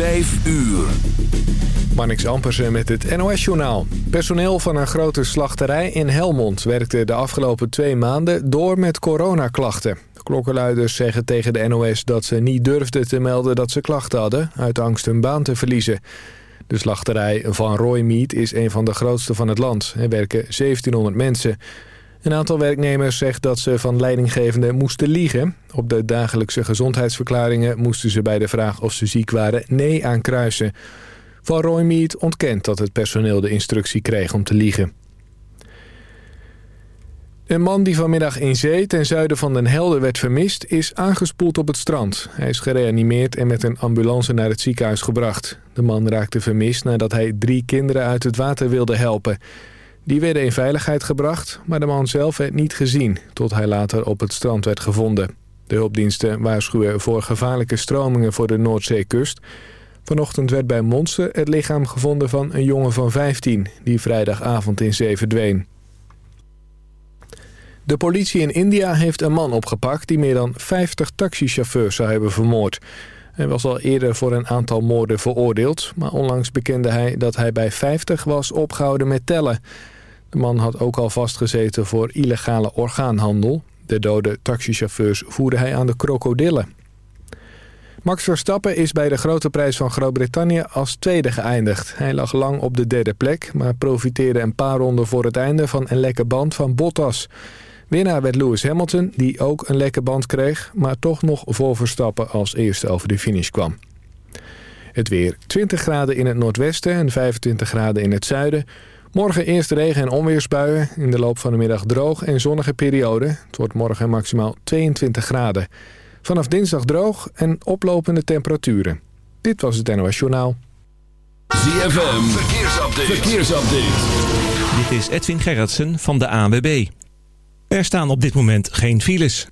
5 uur. Marnix Ampersen met het NOS-journaal. Personeel van een grote slachterij in Helmond werkte de afgelopen twee maanden door met coronaklachten. Klokkenluiders zeggen tegen de NOS dat ze niet durfden te melden dat ze klachten hadden... uit angst hun baan te verliezen. De slachterij van Roy Meat is een van de grootste van het land. Er werken 1700 mensen... Een aantal werknemers zegt dat ze van leidinggevenden moesten liegen. Op de dagelijkse gezondheidsverklaringen moesten ze bij de vraag of ze ziek waren nee aankruisen. Van Roymead ontkent dat het personeel de instructie kreeg om te liegen. Een man die vanmiddag in zee ten zuiden van Den Helder werd vermist... is aangespoeld op het strand. Hij is gereanimeerd en met een ambulance naar het ziekenhuis gebracht. De man raakte vermist nadat hij drie kinderen uit het water wilde helpen... Die werden in veiligheid gebracht, maar de man zelf werd niet gezien... tot hij later op het strand werd gevonden. De hulpdiensten waarschuwen voor gevaarlijke stromingen voor de Noordzeekust. Vanochtend werd bij Monster het lichaam gevonden van een jongen van 15... die vrijdagavond in zee verdween. De politie in India heeft een man opgepakt... die meer dan 50 taxichauffeurs zou hebben vermoord... Hij was al eerder voor een aantal moorden veroordeeld... maar onlangs bekende hij dat hij bij 50 was opgehouden met tellen. De man had ook al vastgezeten voor illegale orgaanhandel. De dode taxichauffeurs voerde hij aan de krokodillen. Max Verstappen is bij de grote prijs van Groot-Brittannië als tweede geëindigd. Hij lag lang op de derde plek, maar profiteerde een paar ronden voor het einde van een lekke band van Bottas. Winnaar werd Lewis Hamilton, die ook een lekke band kreeg... maar toch nog voor Verstappen als eerste over de finish kwam. Het weer 20 graden in het noordwesten en 25 graden in het zuiden... Morgen eerst regen- en onweersbuien. In de loop van de middag droog en zonnige periode. Het wordt morgen maximaal 22 graden. Vanaf dinsdag droog en oplopende temperaturen. Dit was het NOS Journaal. ZFM, verkeersupdate. verkeersupdate. Dit is Edwin Gerritsen van de ANWB. Er staan op dit moment geen files.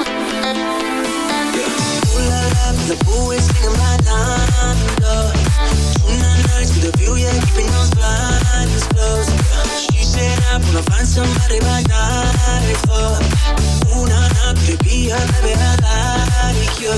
The is singing my nights with a view, yeah, keeping those blinds. She said I wanna find somebody like that for. Nah, nah, baby, I baby, I like you.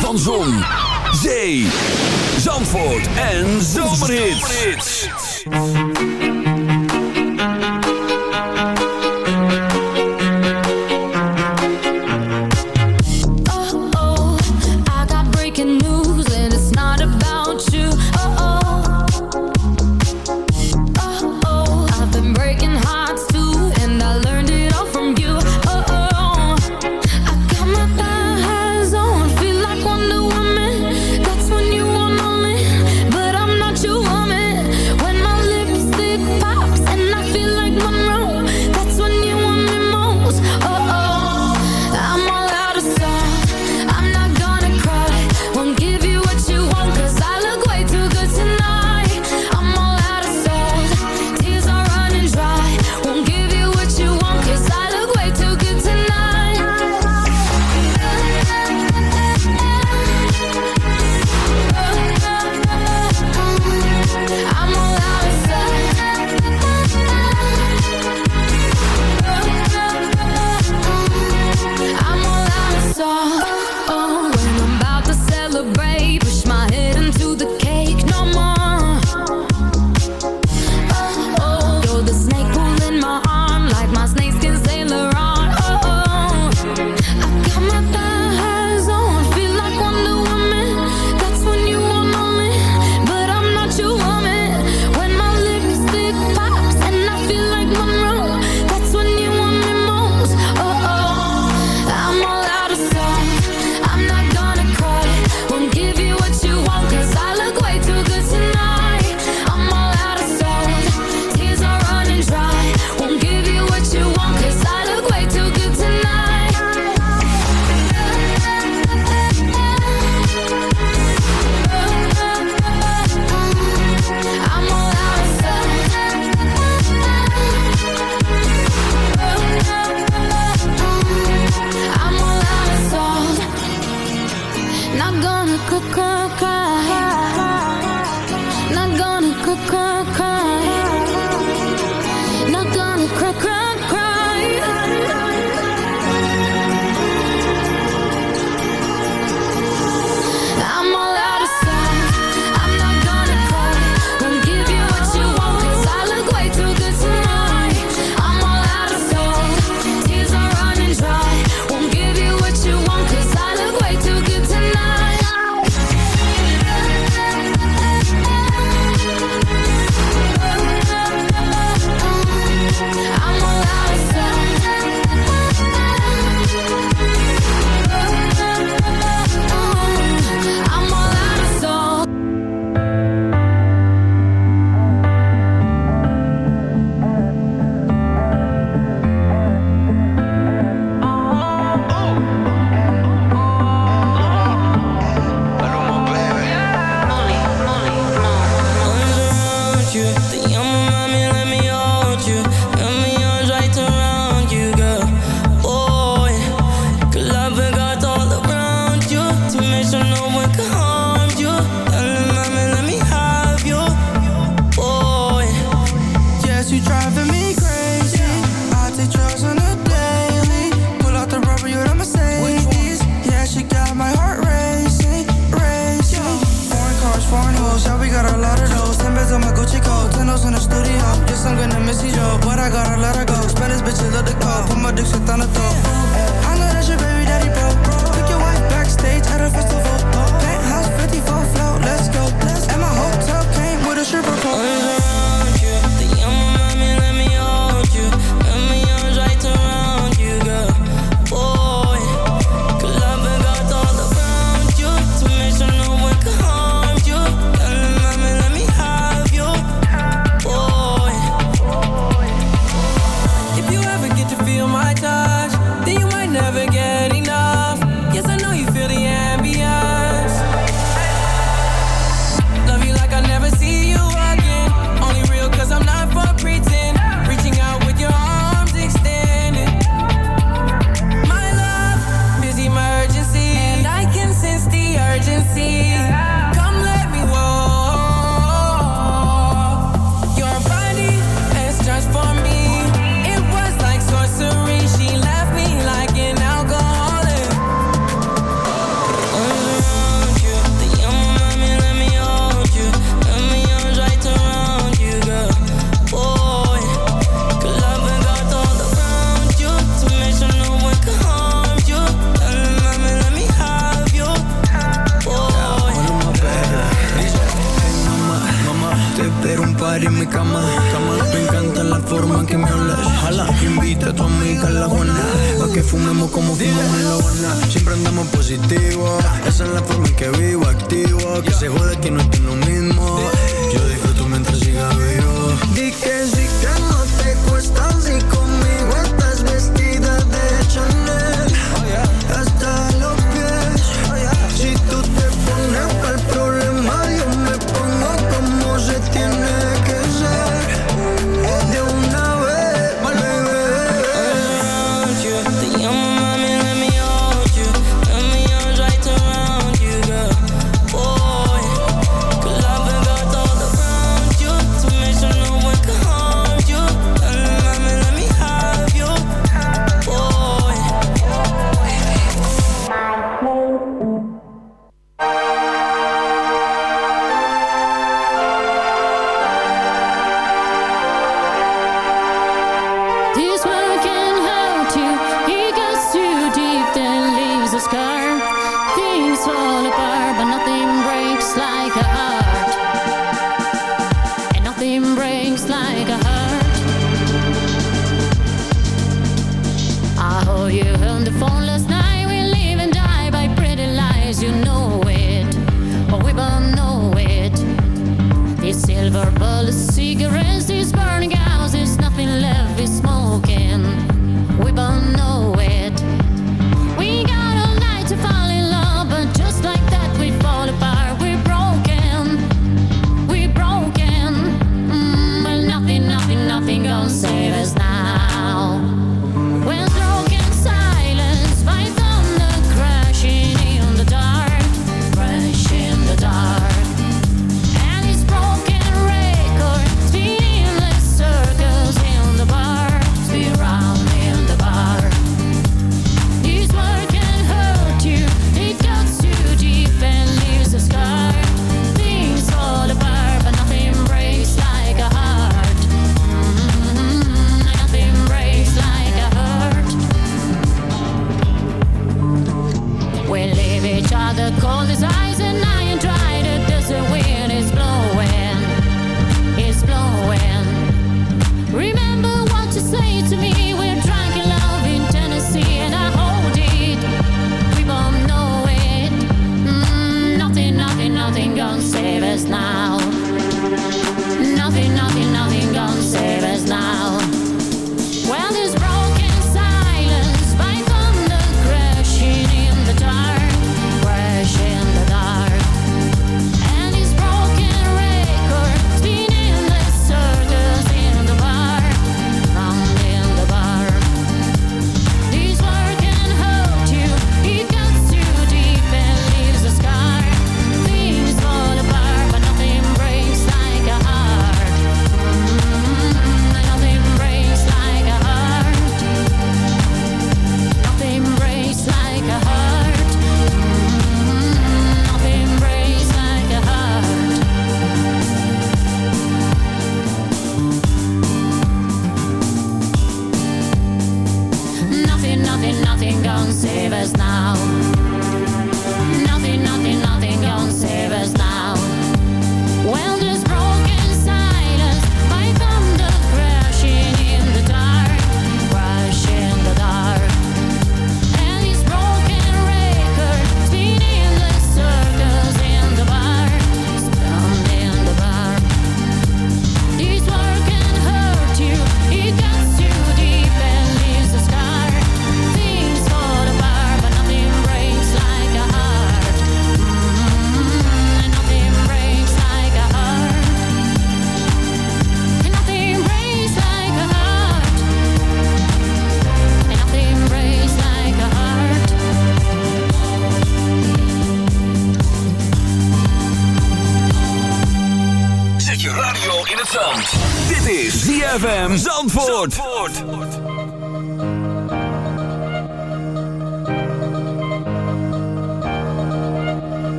Van Zon, Zee,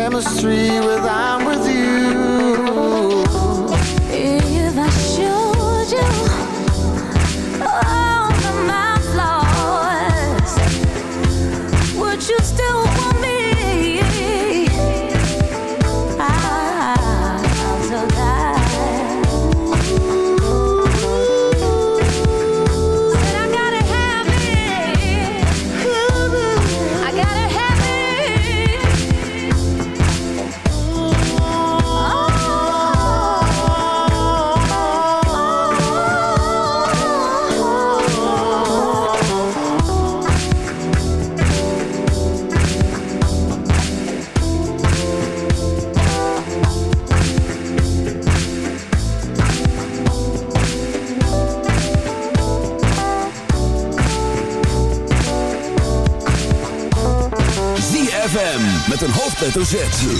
chemistry hoofdletter Z.